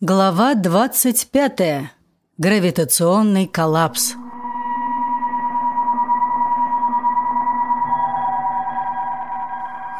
Глава 25. Гравитационный коллапс.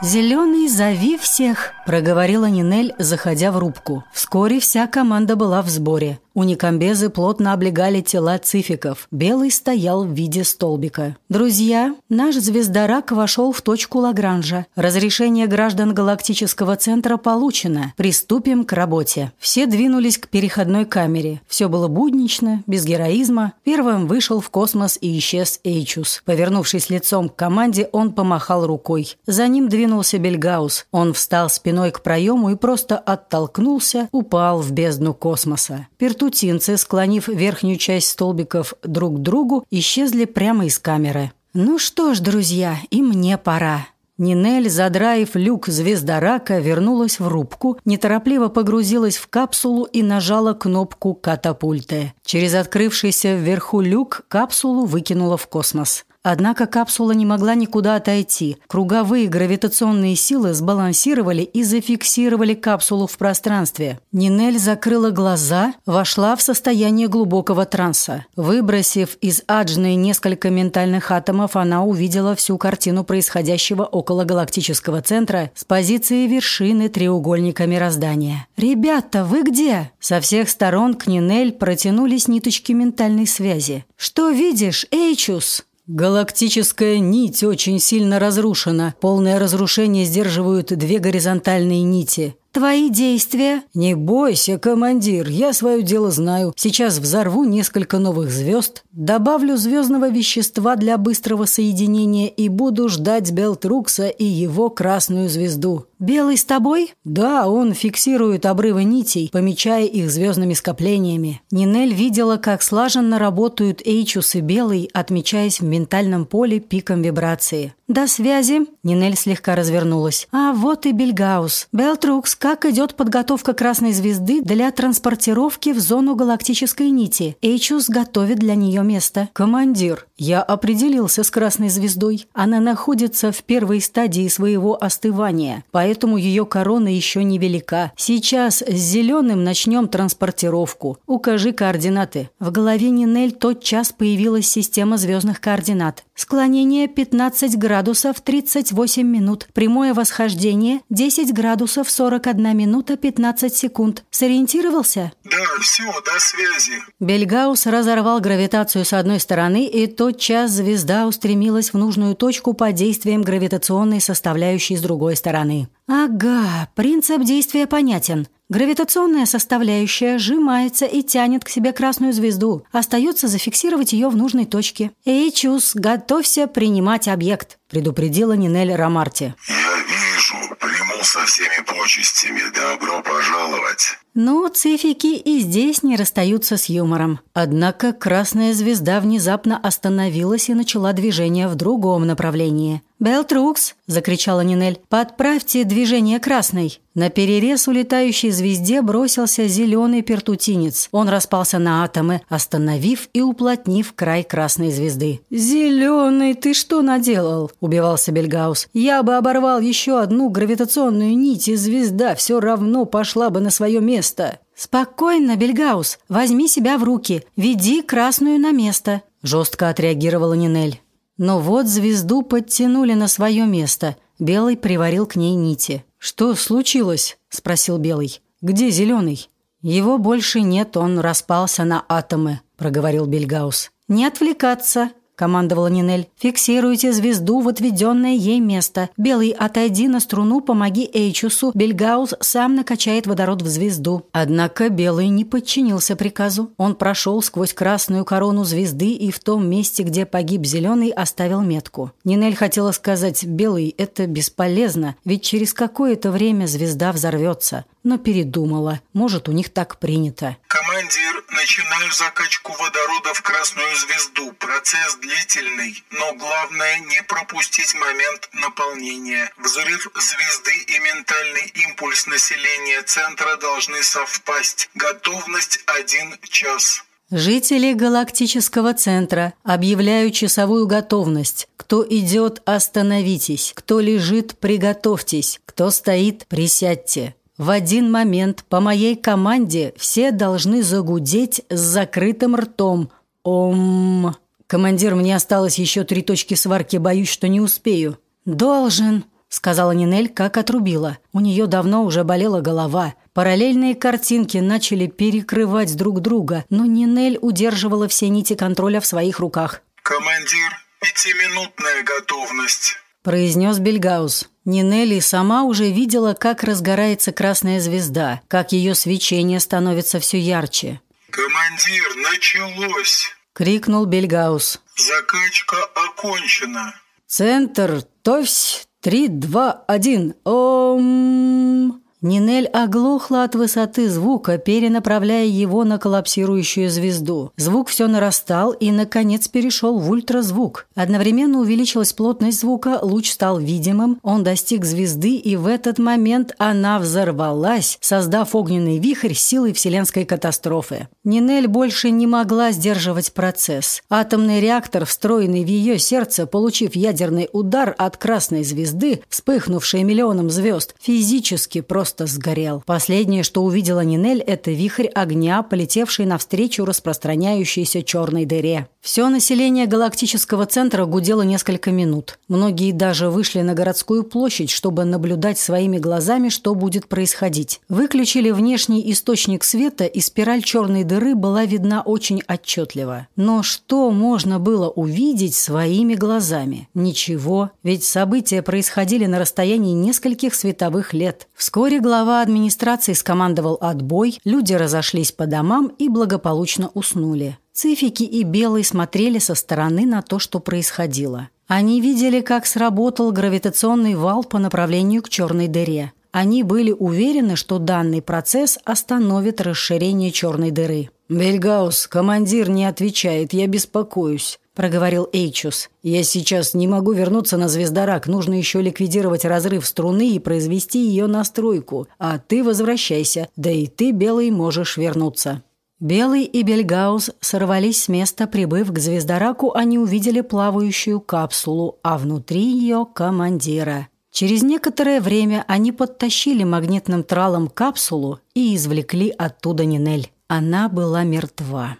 «Зеленый, зови всех!» – проговорила Нинель, заходя в рубку. Вскоре вся команда была в сборе. Уникамбезы плотно облегали тела цификов. Белый стоял в виде столбика. «Друзья, наш звездорак вошел в точку Лагранжа. Разрешение граждан галактического центра получено. Приступим к работе». Все двинулись к переходной камере. Все было буднично, без героизма. Первым вышел в космос и исчез Эйчус. Повернувшись лицом к команде, он помахал рукой. За ним двинулся Бельгаус. Он встал спиной к проему и просто оттолкнулся, упал в бездну космоса. Перту Паутинцы, склонив верхнюю часть столбиков друг к другу, исчезли прямо из камеры. «Ну что ж, друзья, и мне пора». Нинель, задраив люк звездорака, вернулась в рубку, неторопливо погрузилась в капсулу и нажала кнопку катапульты. Через открывшийся вверху люк капсулу выкинула в космос. Однако капсула не могла никуда отойти. Круговые гравитационные силы сбалансировали и зафиксировали капсулу в пространстве. Нинель закрыла глаза, вошла в состояние глубокого транса. Выбросив из аджны несколько ментальных атомов, она увидела всю картину происходящего около галактического центра с позиции вершины треугольника мироздания. «Ребята, вы где?» Со всех сторон к Нинель протянулись ниточки ментальной связи. «Что видишь, Эйчус?» Галактическая нить очень сильно разрушена. Полное разрушение сдерживают две горизонтальные нити. Твои действия? Не бойся, командир, я свое дело знаю. Сейчас взорву несколько новых звезд, добавлю звездного вещества для быстрого соединения и буду ждать Белтрукса и его красную звезду. Белый с тобой? Да, он фиксирует обрывы нитей, помечая их звездными скоплениями. Нинель видела, как слаженно работают Эйчус и Белый, отмечаясь в ментальном поле пиком вибрации. «До связи!» Нинель слегка развернулась. «А вот и Бельгаус. Белтрукс, как идет подготовка красной звезды для транспортировки в зону галактической нити? Эйчус готовит для нее место». «Командир, я определился с красной звездой. Она находится в первой стадии своего остывания, поэтому ее корона еще не велика. Сейчас с зеленым начнем транспортировку. Укажи координаты». В голове Нинель тотчас появилась система звездных координат. Склонение 15 градусов градусов 38 минут. Прямое восхождение 10 градусов 41 минута 15 секунд. Сориентировался? Да, все, до связи. Бельгаус разорвал гравитацию с одной стороны, и тотчас звезда устремилась в нужную точку под действием гравитационной составляющей с другой стороны. Ага, принцип действия понятен. Гравитационная составляющая сжимается и тянет к себе красную звезду. Остается зафиксировать ее в нужной точке. «Эй, Чус, готовься принимать объект», – предупредила Нинель Ромарти. «Я вижу, приму со всеми почестями. Добро пожаловать». Но цифики и здесь не расстаются с юмором. Однако красная звезда внезапно остановилась и начала движение в другом направлении. «Белтрукс!» – закричала Нинель. «Подправьте движение красной!» На перерез улетающей звезде бросился зеленый пертутинец. Он распался на атомы, остановив и уплотнив край красной звезды. «Зеленый, ты что наделал?» – убивался Бельгаус. «Я бы оборвал еще одну гравитационную нить, и звезда все равно пошла бы на свое место». «Спокойно, Бельгаус, возьми себя в руки, веди красную на место», – жестко отреагировала Нинель. Но вот звезду подтянули на свое место. Белый приварил к ней нити. «Что случилось?» – спросил Белый. «Где зеленый?» «Его больше нет, он распался на атомы», – проговорил Бельгаус. «Не отвлекаться», командовала Нинель. «Фиксируйте звезду в отведенное ей место. Белый, отойди на струну, помоги Эйчусу. Бельгаус сам накачает водород в звезду». Однако Белый не подчинился приказу. Он прошел сквозь красную корону звезды и в том месте, где погиб Зеленый, оставил метку. Нинель хотела сказать «Белый, это бесполезно, ведь через какое-то время звезда взорвется» но передумала. Может, у них так принято. Командир, начинаю закачку водорода в красную звезду. Процесс длительный, но главное не пропустить момент наполнения. Взрыв звезды и ментальный импульс населения центра должны совпасть. Готовность один час. Жители галактического центра, объявляю часовую готовность. Кто идет, остановитесь. Кто лежит, приготовьтесь. Кто стоит, присядьте. В один момент по моей команде все должны загудеть с закрытым ртом. Ом. Командир, мне осталось еще три точки сварки, боюсь, что не успею. Должен, сказала Нинель, как отрубила. У нее давно уже болела голова. Параллельные картинки начали перекрывать друг друга, но Нинель удерживала все нити контроля в своих руках. «Командир, пятиминутная готовность», – произнес Бельгаус. Нинелли сама уже видела, как разгорается красная звезда, как ее свечение становится все ярче. «Командир, началось!» – крикнул Бельгаус. «Закачка окончена!» «Центр, товсь, три, два, один, ом...» Нинель оглохла от высоты звука, перенаправляя его на коллапсирующую звезду. Звук все нарастал и, наконец, перешел в ультразвук. Одновременно увеличилась плотность звука, луч стал видимым, он достиг звезды, и в этот момент она взорвалась, создав огненный вихрь силой вселенской катастрофы. Нинель больше не могла сдерживать процесс. Атомный реактор, встроенный в ее сердце, получив ядерный удар от красной звезды, вспыхнувшей миллионом звезд, физически просто просто сгорел. Последнее, что увидела Нинель, это вихрь огня, полетевший навстречу распространяющейся черной дыре. Все население галактического центра гудело несколько минут. Многие даже вышли на городскую площадь, чтобы наблюдать своими глазами, что будет происходить. Выключили внешний источник света, и спираль черной дыры была видна очень отчетливо. Но что можно было увидеть своими глазами? Ничего, ведь события происходили на расстоянии нескольких световых лет. Вскоре глава администрации скомандовал отбой, люди разошлись по домам и благополучно уснули. Цифики и Белый смотрели со стороны на то, что происходило. Они видели, как сработал гравитационный вал по направлению к черной дыре. Они были уверены, что данный процесс остановит расширение черной дыры. «Бельгаус, командир не отвечает, я беспокоюсь проговорил Эйчус. «Я сейчас не могу вернуться на Звездорак. Нужно еще ликвидировать разрыв струны и произвести ее настройку. А ты возвращайся. Да и ты, Белый, можешь вернуться». Белый и Бельгаус сорвались с места, прибыв к Звездораку, они увидели плавающую капсулу, а внутри ее командира. Через некоторое время они подтащили магнитным тралом капсулу и извлекли оттуда Нинель. Она была мертва.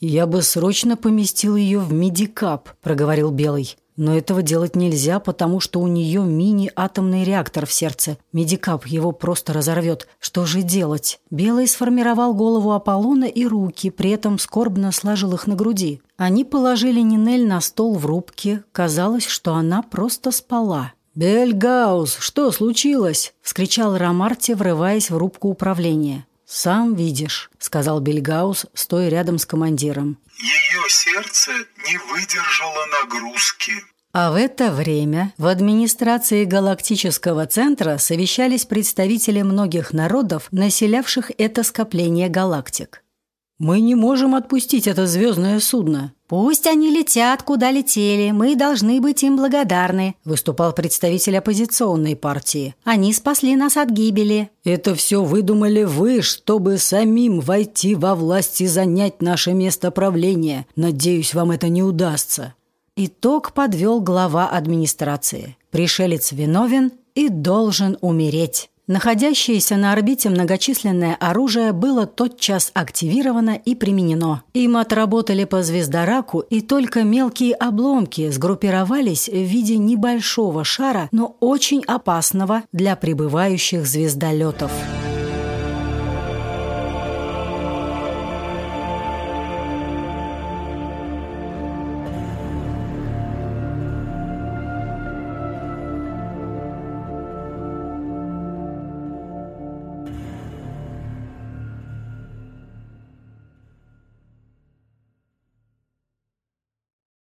«Я бы срочно поместил ее в медикап», – проговорил Белый. «Но этого делать нельзя, потому что у нее мини-атомный реактор в сердце. Медикап его просто разорвет. Что же делать?» Белый сформировал голову Аполлона и руки, при этом скорбно сложил их на груди. Они положили Нинель на стол в рубке. Казалось, что она просто спала. «Бельгаус, что случилось?» – вскричал Ромарти, врываясь в рубку управления. «Сам видишь», — сказал Бельгаус, стоя рядом с командиром. «Ее сердце не выдержало нагрузки». А в это время в администрации Галактического центра совещались представители многих народов, населявших это скопление галактик. «Мы не можем отпустить это звездное судно». «Пусть они летят, куда летели, мы должны быть им благодарны», выступал представитель оппозиционной партии. «Они спасли нас от гибели». «Это все выдумали вы, чтобы самим войти во власть и занять наше место правления. Надеюсь, вам это не удастся». Итог подвел глава администрации. Пришелец виновен и должен умереть. Находящееся на орбите многочисленное оружие было тотчас активировано и применено. Им отработали по звездораку, и только мелкие обломки сгруппировались в виде небольшого шара, но очень опасного для прибывающих звездолетов.